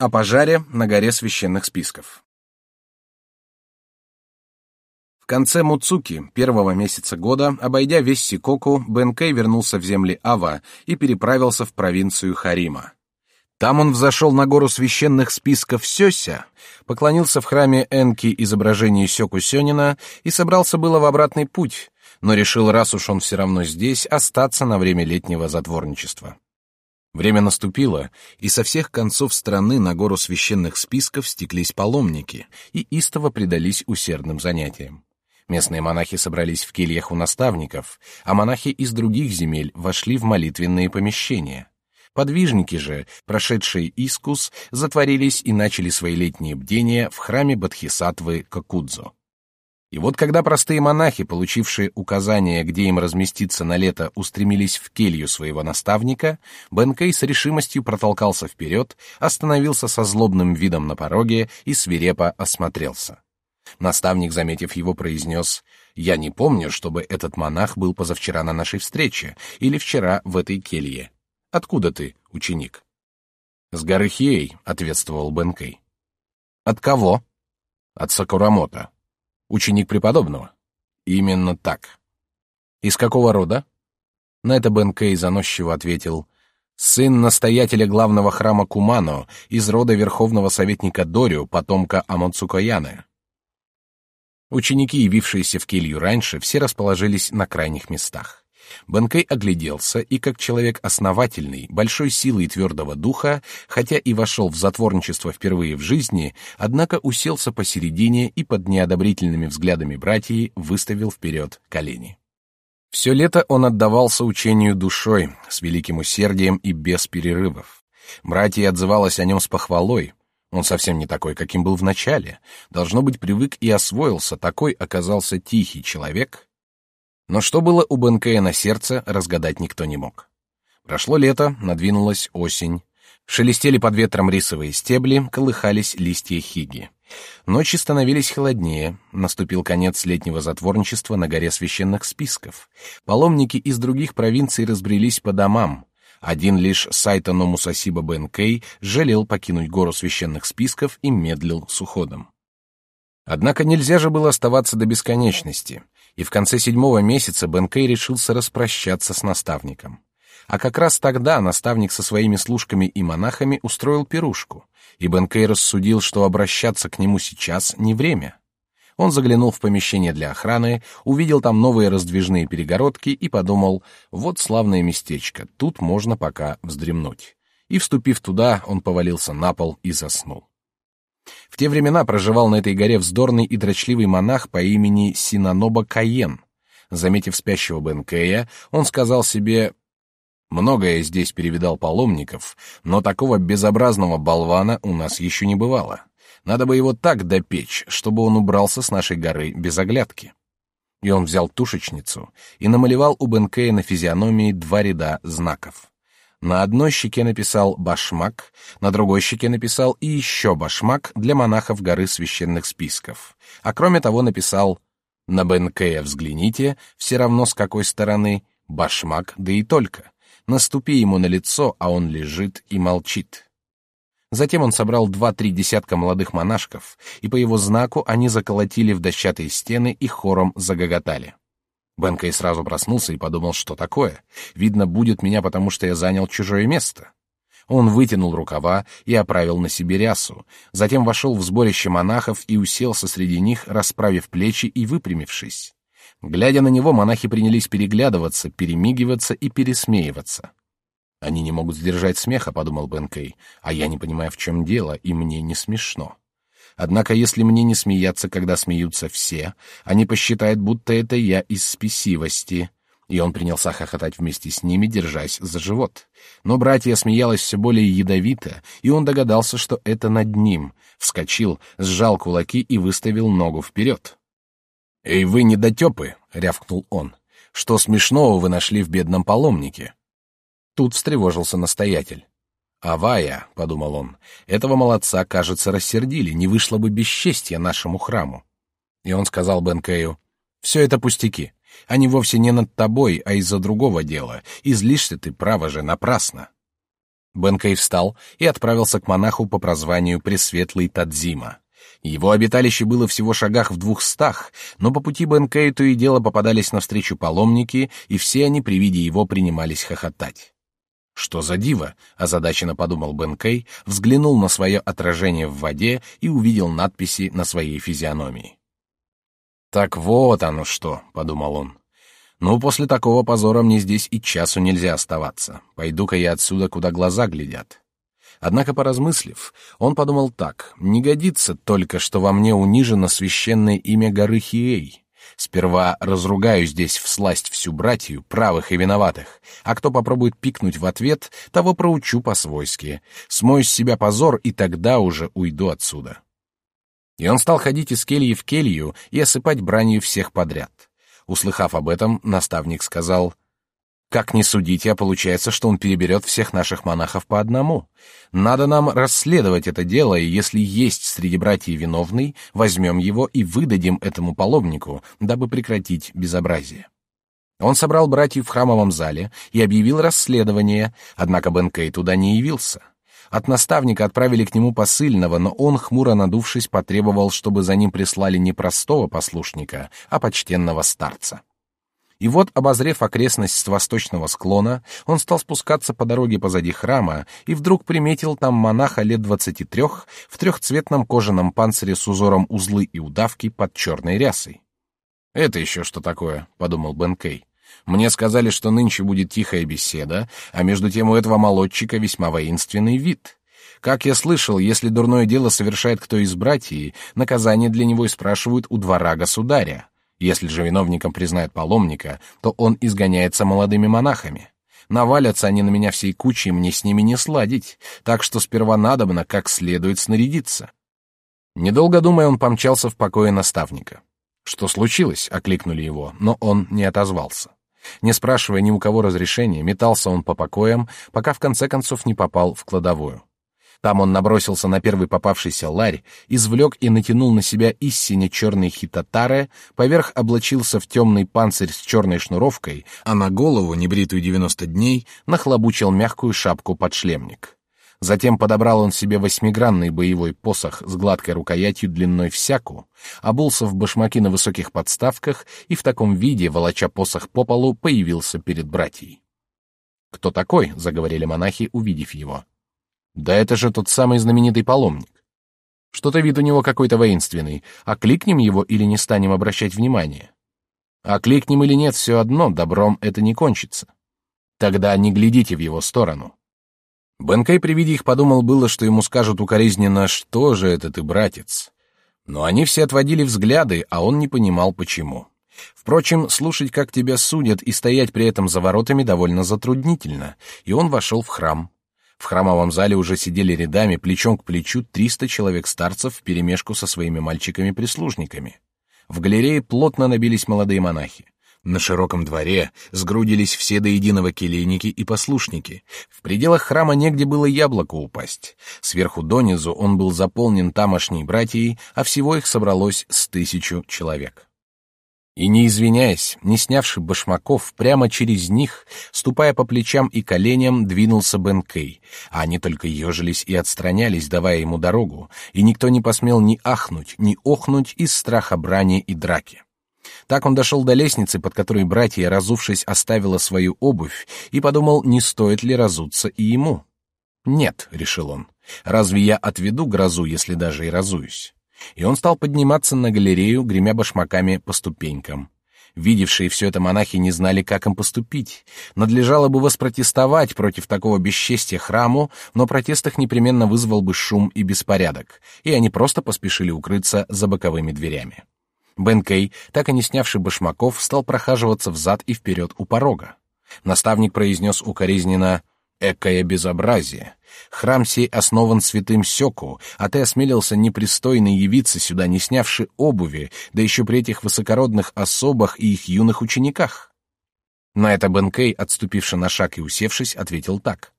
О пожаре на горе священных списков. В конце Муцуки, первого месяца года, обойдя весь Сикоку, Бенкей вернулся в земли Ава и переправился в провинцию Харима. Там он взошел на гору священных списков Сёся, поклонился в храме Энки изображению Сёку Сёнина и собрался было в обратный путь, но решил, раз уж он все равно здесь, остаться на время летнего затворничества. Время наступило, и со всех концов страны на гору священных списков стеклись паломники и истово предались усердным занятиям. Местные монахи собрались в кельях у наставников, а монахи из других земель вошли в молитвенные помещения. Подвижники же, прошедшие искус, затворились и начали свои летние бдения в храме Бодхисаттвы Кокудзо. И вот когда простые монахи, получившие указание, где им разместиться на лето, устремились в келью своего наставника, Бенкей с решимостью протолкался вперед, остановился со злобным видом на пороге и свирепо осмотрелся. Наставник, заметив его, произнес, «Я не помню, чтобы этот монах был позавчера на нашей встрече или вчера в этой келье. Откуда ты, ученик?» «С горы Хиэй», — ответствовал Бенкей. «От кого?» «От Сакурамота». Ученик преподобного? Именно так. Из какого рода? На это Бен Кей заносчиво ответил: сын настоятеля главного храма Кумано из рода верховного советника Дорю, потомка Амонцукояны. Ученики, явившиеся в келью раньше, все расположились на крайних местах. Бенкей огляделся и, как человек основательный, большой силы и твердого духа, хотя и вошел в затворничество впервые в жизни, однако уселся посередине и под неодобрительными взглядами братьев выставил вперед колени. Все лето он отдавался учению душой, с великим усердием и без перерывов. Братья отзывалось о нем с похвалой. Он совсем не такой, каким был в начале. Должно быть, привык и освоился, такой оказался тихий человек, но что было у Бенкея на сердце, разгадать никто не мог. Прошло лето, надвинулась осень. Шелестели под ветром рисовые стебли, колыхались листья хиги. Ночи становились холоднее, наступил конец летнего затворничества на горе священных списков. Паломники из других провинций разбрелись по домам. Один лишь Сайтано Мусасиба Бенкей жалел покинуть гору священных списков и медлил с уходом. Однако нельзя же было оставаться до бесконечности и в конце седьмого месяца Бенкей решился распрощаться с наставником. А как раз тогда наставник со своими служками и монахами устроил пирушку, и Бенкей рассудил, что обращаться к нему сейчас не время. Он заглянул в помещение для охраны, увидел там новые раздвижные перегородки и подумал, вот славное местечко, тут можно пока вздремнуть. И, вступив туда, он повалился на пол и заснул. В те времена проживал на этой горе вздорный и дрочливый монах по имени Синаноба Каен. Заметив спящего Бенкея, он сказал себе «Многое здесь перевидал паломников, но такого безобразного болвана у нас еще не бывало. Надо бы его так допечь, чтобы он убрался с нашей горы без оглядки». И он взял тушечницу и намалевал у Бенкея на физиономии два ряда знаков. На одной щеке написал «башмак», на другой щеке написал и еще «башмак» для монахов горы священных списков. А кроме того написал «На Бенкея взгляните, все равно с какой стороны, башмак, да и только. Наступи ему на лицо, а он лежит и молчит». Затем он собрал два-три десятка молодых монашков, и по его знаку они заколотили в дощатые стены и хором загоготали. Бенкей сразу проснулся и подумал, что такое. Видно, будет меня, потому что я занял чужое место. Он вытянул рукава и оправил на себе рясу. Затем вошел в сборище монахов и уселся среди них, расправив плечи и выпрямившись. Глядя на него, монахи принялись переглядываться, перемигиваться и пересмеиваться. «Они не могут сдержать смеха», — подумал Бенкей, «а я не понимаю, в чем дело, и мне не смешно». Однако, если мне не смеяться, когда смеются все, они посчитают, будто это я из спесивости. И он принялся хохотать вместе с ними, держась за живот. Но братья смеялась все более ядовито, и он догадался, что это над ним. Вскочил, сжал кулаки и выставил ногу вперед. «Эй, вы недотепы!» — рявкнул он. «Что смешного вы нашли в бедном паломнике?» Тут встревожился настоятель. «Авая», — подумал он, — «этого молодца, кажется, рассердили, не вышло бы бесчестья нашему храму». И он сказал Бенкею, «Все это пустяки. Они вовсе не над тобой, а из-за другого дела. Излишься ты, право же, напрасно». Бенкей встал и отправился к монаху по прозванию Пресветлый Тадзима. Его обиталище было всего шагах в двухстах, но по пути Бенкею то и дело попадались навстречу паломники, и все они при виде его принимались хохотать. «Что за диво?» — озадаченно подумал Бенкей, взглянул на свое отражение в воде и увидел надписи на своей физиономии. «Так вот оно что», — подумал он. «Ну, после такого позора мне здесь и часу нельзя оставаться. Пойду-ка я отсюда, куда глаза глядят». Однако, поразмыслив, он подумал так: не годится только, что во мне унижено священное имя горы Хиэй. Сперва разругаю здесь всласть всю братью, правых и виноватых, а кто попробует пикнуть в ответ, того проучу по-свойски. Смою с себя позор, и тогда уже уйду отсюда. И он стал ходить из кельи в келью и осыпать бранью всех подряд. Услыхав об этом, наставник сказал — как ни судите, а получается, что он переберет всех наших монахов по одному. Надо нам расследовать это дело, и если есть среди братьев виновный, возьмем его и выдадим этому паломнику, дабы прекратить безобразие. Он собрал братьев в храмовом зале и объявил расследование, однако Бенкей туда не явился. От наставника отправили к нему посыльного, но он, хмуро надувшись, потребовал, чтобы за ним прислали не простого послушника, а почтенного старца. И вот, обозрев окрестность с восточного склона, он стал спускаться по дороге позади храма и вдруг приметил там монаха лет двадцати трех в трехцветном кожаном панцире с узором узлы и удавки под черной рясой. «Это еще что такое?» — подумал Бен Кей. «Мне сказали, что нынче будет тихая беседа, а между тем у этого молодчика весьма воинственный вид». Как я слышал, если дурное дело совершает кто из братьев, наказание для него и спрашивают у двора государя. Если же виновником признают паломника, то он изгоняется молодыми монахами. Навалятся они на меня всей кучей, мне с ними не сладить, так что сперва надобно как следует снарядиться. Недолго думая, он помчался в покое наставника. Что случилось? окликнули его, но он не отозвался. Не спрашивая ни у кого разрешения, метался он по покоям, пока в конце концов не попал в кладовую. Там он набросился на первый попавшийся ларь, извлек и натянул на себя истине черный хитотаре, поверх облачился в темный панцирь с черной шнуровкой, а на голову, небритую девяносто дней, нахлобучил мягкую шапку-подшлемник. Затем подобрал он себе восьмигранный боевой посох с гладкой рукоятью длиной всяку, обулся в башмаки на высоких подставках и в таком виде, волоча посох по полу, появился перед братьей. «Кто такой?» — заговорили монахи, увидев его. Да это же тот самый знаменитый паломник. Что-то вид у него какой-то воинственный. А кликнем его или не станем обращать внимания? А кликнем или нет, все одно, добром это не кончится. Тогда не глядите в его сторону. Бенкей при виде их подумал было, что ему скажут укоризненно, что же это ты, братец. Но они все отводили взгляды, а он не понимал, почему. Впрочем, слушать, как тебя судят, и стоять при этом за воротами довольно затруднительно, и он вошел в храм. В храмовом зале уже сидели рядами, плечом к плечу, триста человек старцев вперемешку со своими мальчиками-прислужниками. В галерее плотно набились молодые монахи. На широком дворе сгрудились все до единого келейники и послушники. В пределах храма негде было яблоко упасть. Сверху донизу он был заполнен тамошней братьей, а всего их собралось с тысячу человек. И не извиняясь, не снявши башмаков, прямо через них, ступая по плечам и коленям, двинулся Бен Кей, а они только ежились и отстранялись, давая ему дорогу, и никто не посмел ни ахнуть, ни охнуть из страха брани и драки. Так он дошел до лестницы, под которой братья, разувшись, оставила свою обувь, и подумал, не стоит ли разуться и ему. «Нет», — решил он, — «разве я отведу грозу, если даже и разуюсь?» И он стал подниматься на галерею, гремя башмаками по ступенькам. Видевшие все это монахи не знали, как им поступить. Надлежало бы воспротестовать против такого бесчестия храму, но протест их непременно вызвал бы шум и беспорядок, и они просто поспешили укрыться за боковыми дверями. Бен Кей, так и не снявший башмаков, стал прохаживаться взад и вперед у порога. Наставник произнес укоризненно «Экое безобразие! Храм сей основан святым Сёку, а ты осмелился непристойно явиться сюда, не снявши обуви, да еще при этих высокородных особах и их юных учениках. На это Бенкей, отступивший на шаг и усевшись, ответил так.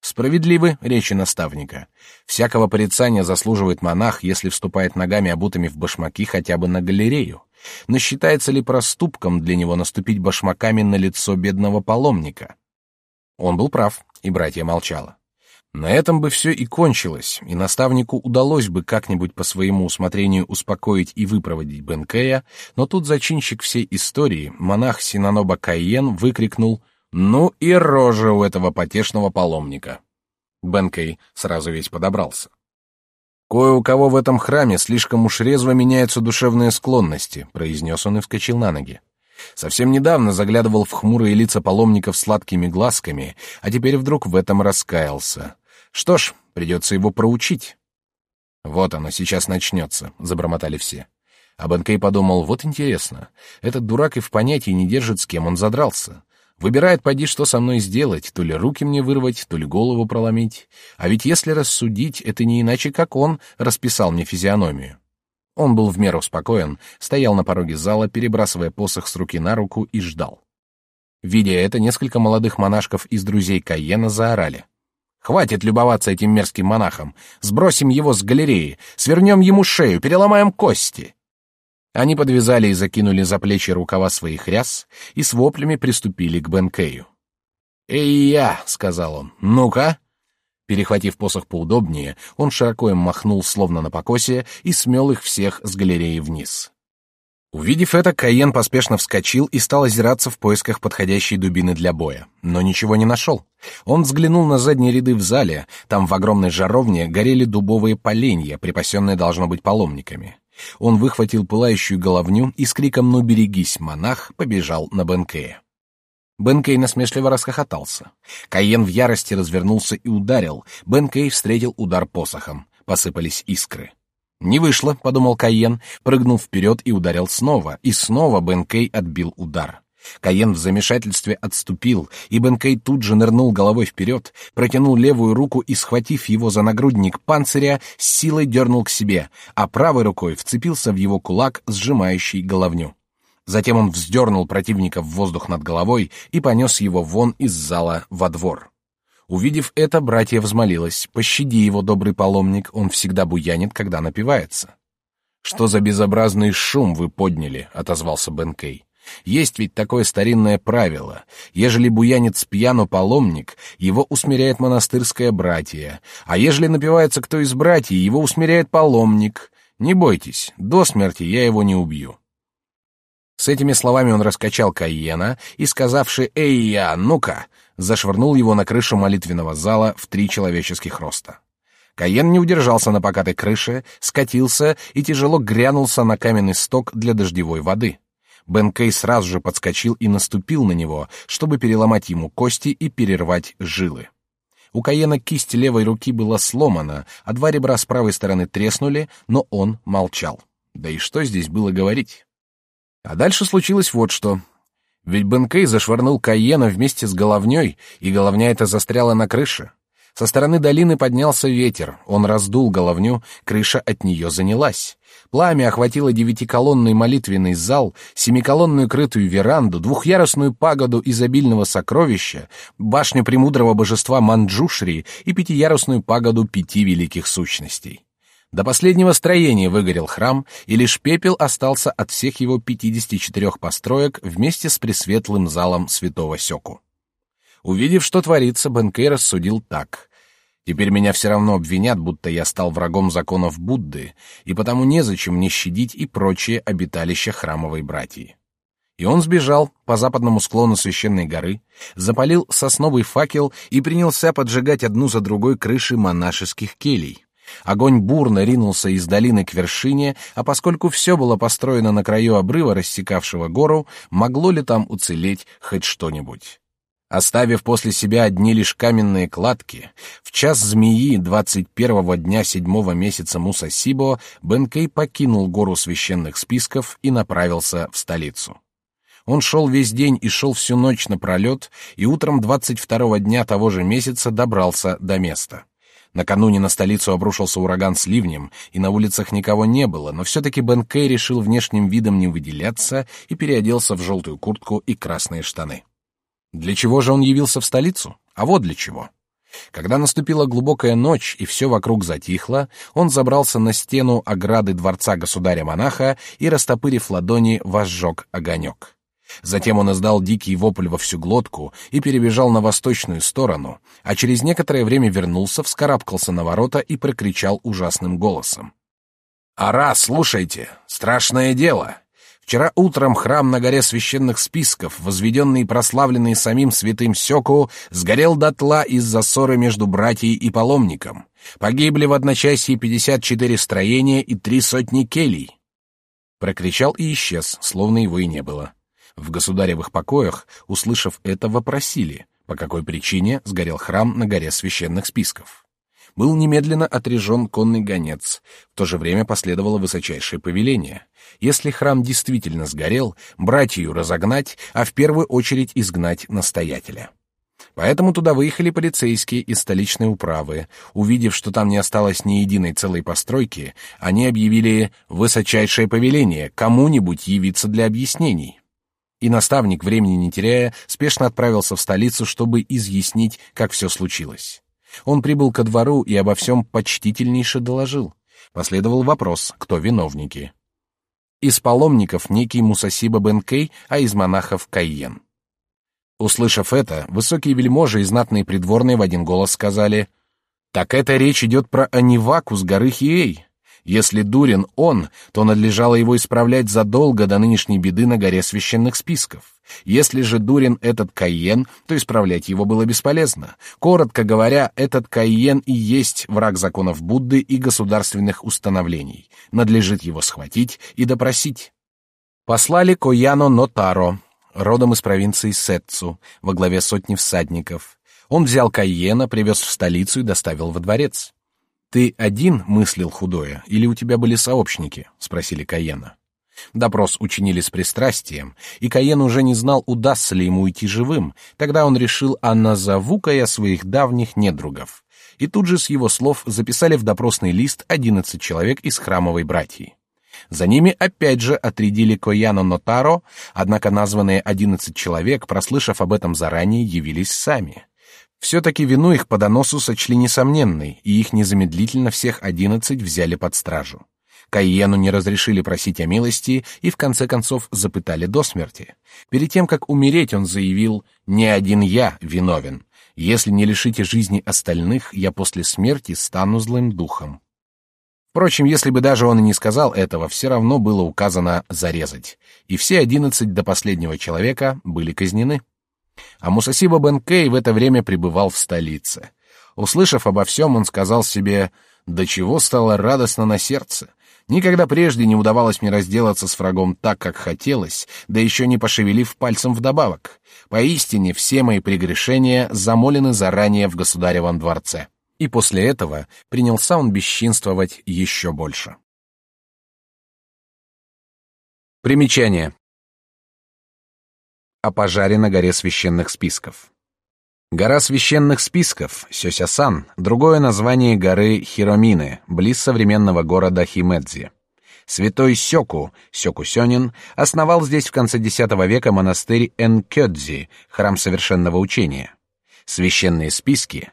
Справедливы речи наставника. Всякого порицания заслуживает монах, если вступает ногами обутыми в башмаки хотя бы на галерею. Но считается ли проступком для него наступить башмаками на лицо бедного паломника? Он был прав, и братья молчала. На этом бы все и кончилось, и наставнику удалось бы как-нибудь по своему усмотрению успокоить и выпроводить Бенкея, но тут зачинщик всей истории, монах Синаноба Кайен, выкрикнул «Ну и рожа у этого потешного паломника!» Бенкей сразу весь подобрался. «Кое у кого в этом храме слишком уж резво меняются душевные склонности», — произнес он и вскочил на ноги. Совсем недавно заглядывал в хмурые лица паломников сладкими глазками, а теперь вдруг в этом раскаялся. Что ж, придется его проучить. Вот оно сейчас начнется, забормотали все. А Бенкей подумал, вот интересно, этот дурак и в понятии не держит, с кем он задрался. Выбирает, поди, что со мной сделать, то ли руки мне вырвать, то ли голову проломить. А ведь если рассудить, это не иначе, как он расписал мне физиономию. Он был в меру спокоен, стоял на пороге зала, перебрасывая посох с руки на руку и ждал. Видя это, несколько молодых монашков из друзей Каена заорали. «Хватит любоваться этим мерзким монахом! Сбросим его с галереи, свернем ему шею, переломаем кости!» Они подвязали и закинули за плечи рукава своих ряс и с воплями приступили к Бенкею. «Эй, я!» — сказал он. «Ну-ка!» Перехватив посох поудобнее, он широко им махнул, словно на покосе, и смел их всех с галереи вниз. Увидев это, Каен поспешно вскочил и стал озираться в поисках подходящей дубины для боя, но ничего не нашел. Он взглянул на задние ряды в зале, там в огромной жаровне горели дубовые поленья, припасенные должно быть паломниками. Он выхватил пылающую головню и с криком «Ну берегись, монах!» побежал на Бенкея. Бенкей насмешливо расхохотался. Каен в ярости развернулся и ударил. Бенкей встретил удар посохом. Посыпались искры. «Не вышло», — подумал Каен, прыгнул вперед и ударил снова, и снова Бенкей отбил удар. Каен в замешательстве отступил, и Бенкей тут же нырнул головой вперед, протянул левую руку и, схватив его за нагрудник панциря, силой дернул к себе, а правой рукой вцепился в его кулак, сжимающий головню. Затем он вздернул противника в воздух над головой и понес его вон из зала во двор. Увидев это, братья взмолилась: "Пощади его, добрый паломник, он всегда буянит, когда напивается". "Что за безобразный шум вы подняли?" отозвался Бенкей. Есть ведь такое старинное правило: ежели буянит с пьяну паломник, его усмиряет монастырское братье, а ежели напивается кто из братьев, его усмиряет паломник. Не бойтесь, до смерти я его не убью. С этими словами он раскачал Кайена и, сказавши «Эй, я, ну-ка!», зашвырнул его на крышу молитвенного зала в три человеческих роста. Кайен не удержался на покатой крыше, скатился и тяжело грянулся на каменный сток для дождевой воды. Бен Кей сразу же подскочил и наступил на него, чтобы переломать ему кости и перервать жилы. У Каена кисть левой руки была сломана, а два ребра с правой стороны треснули, но он молчал. Да и что здесь было говорить? А дальше случилось вот что. Ведь Бенкей зашвырнул Каена вместе с головней, и головня эта застряла на крыше. Со стороны долины поднялся ветер, он раздул головню, крыша от нее занялась. Пламя охватило девятиколонный молитвенный зал, семиколонную крытую веранду, двухъярусную пагоду изобильного сокровища, башню премудрого божества Манджушри и пятиярусную пагоду пяти великих сущностей. До последнего строения выгорел храм, и лишь пепел остался от всех его 54 построек вместе с пресветлым залом святого Сёку. Увидев, что творится, Бенкей рассудил так. Теперь меня все равно обвинят, будто я стал врагом законов Будды, и потому незачем мне щадить и прочие обиталища храмовой братьи. И он сбежал по западному склону священной горы, запалил сосновый факел и принялся поджигать одну за другой крыши монашеских келей. Огонь бурно ринулся из долины к вершине, а поскольку все было построено на краю обрыва, рассекавшего гору, могло ли там уцелеть хоть что-нибудь? Оставив после себя одни лишь каменные кладки, в час змеи двадцать первого дня седьмого месяца Мусасибо Бенкей покинул гору священных списков и направился в столицу. Он шел весь день и шел всю ночь напролет, и утром двадцать второго дня того же месяца добрался до места. Накануне на столицу обрушился ураган с ливнем, и на улицах никого не было, но все-таки Бен Кей решил внешним видом не выделяться и переоделся в желтую куртку и красные штаны. Для чего же он явился в столицу? А вот для чего. Когда наступила глубокая ночь и все вокруг затихло, он забрался на стену ограды дворца государя-монаха и, растопырив ладони, возжег огонек. Затем он издал дикий вопль во всю глотку и перебежал на восточную сторону, а через некоторое время вернулся, вскарабкался на ворота и прокричал ужасным голосом. «Ара, слушайте! Страшное дело! Вчера утром храм на горе священных списков, возведенный и прославленный самим святым Сёку, сгорел дотла из-за ссоры между братьей и паломником. Погибли в одночасье пятьдесят четыре строения и три сотни келий. Прокричал и исчез, словно его и не было. В государевых покоях, услышав это, вопросили, по какой причине сгорел храм на горе священных списков. Был немедленно отрежен конный гонец. В то же время последовало высочайшее повеление. Если храм действительно сгорел, братью разогнать, а в первую очередь изгнать настоятеля. Поэтому туда выехали полицейские из столичной управы. Увидев, что там не осталось ни единой целой постройки, они объявили высочайшее повеление кому-нибудь явиться для объяснений. И наставник, времени не теряя, спешно отправился в столицу, чтобы изъяснить, как все случилось. Он прибыл ко двору и обо всем почтительнейше доложил. Последовал вопрос, кто виновники. Из паломников некий Мусасиба Бенкей, а из монахов Кайен. Услышав это, высокие вельможи и знатные придворные в один голос сказали, «Так эта речь идет про Аниваку с горы Хиэй. Если дурен он, то надлежало его исправлять задолго до нынешней беды на горе священных списков. Если же дурен этот Кайен, то исправлять его было бесполезно. Коротко говоря, этот Кайен и есть враг законов Будды и государственных установлений. Надлежит его схватить и допросить. Послали Кояно Нотаро, родом из провинции Сетцу, во главе сотни всадников. Он взял Кайена, привез в столицу и доставил во дворец. «Ты один мыслил худое, или у тебя были сообщники?» — спросили Каена. Допрос учинили с пристрастием, и Каен уже не знал, удастся ли ему уйти живым. Тогда он решил, а назову-ка я своих давних недругов. И тут же с его слов записали в допросный лист одиннадцать человек из храмовой братьи. За ними опять же отрядили Кояно Нотаро, однако названные одиннадцать человек, прослышав об этом заранее, явились сами. Все-таки вину их по доносу сочли несомненной, и их незамедлительно всех одиннадцать взяли под стражу. Кайену не разрешили просить о милости и в конце концов запытали до смерти. Перед тем, как умереть, он заявил «Не один я виновен. Если не лишите жизни остальных, я после смерти стану злым духом». Впрочем, если бы даже он и не сказал этого, все равно было указано зарезать, и все одиннадцать до последнего человека были казнены. А Мусасиба Бенкей в это время пребывал в столице. Услышав обо всем, он сказал себе, «До чего стало радостно на сердце! Никогда прежде не удавалось мне разделаться с врагом так, как хотелось, да еще не пошевелив пальцем вдобавок. Поистине все мои прегрешения замолены заранее в государевом дворце». И после этого принялся он бесчинствовать еще больше. Примечание о пожаре на горе священных списков. Гора священных списков, Сёсясан, другое название горы Хиромины, близ современного города Химэдзи. Святой Сёку Сёнин, основал здесь в конце X века монастырь Энкёдзи, храм совершенного учения. Священные списки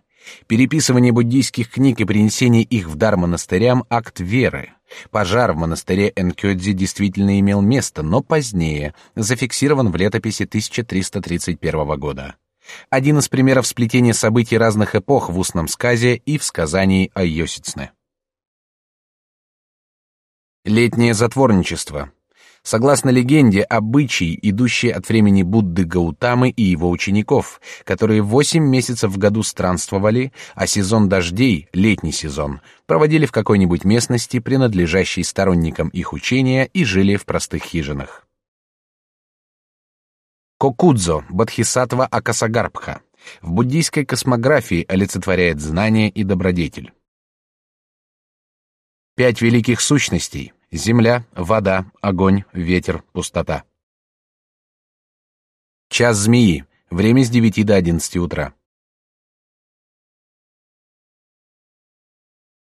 Переписывание буддийских книг и принесение их в дар монастырям — акт веры. Пожар в монастыре Энкёдзи действительно имел место, но позднее, зафиксирован в летописи 1331 года. Один из примеров сплетения событий разных эпох в устном сказе и в сказании о Йосицне. Летнее затворничество. Согласно легенде, обычай, идущий от времени Будды Гаутамы и его учеников, которые восемь месяцев в году странствовали, а сезон дождей, летний сезон, проводили в какой-нибудь местности, принадлежащей сторонникам их учения, и жили в простых хижинах. Кокудзо, Бодхисаттва Акасагарбха, в буддийской космографии олицетворяет знание и добродетель. Пять великих сущностей Земля, вода, огонь, ветер, пустота. Час змеи. Время с 9 до 11 утра.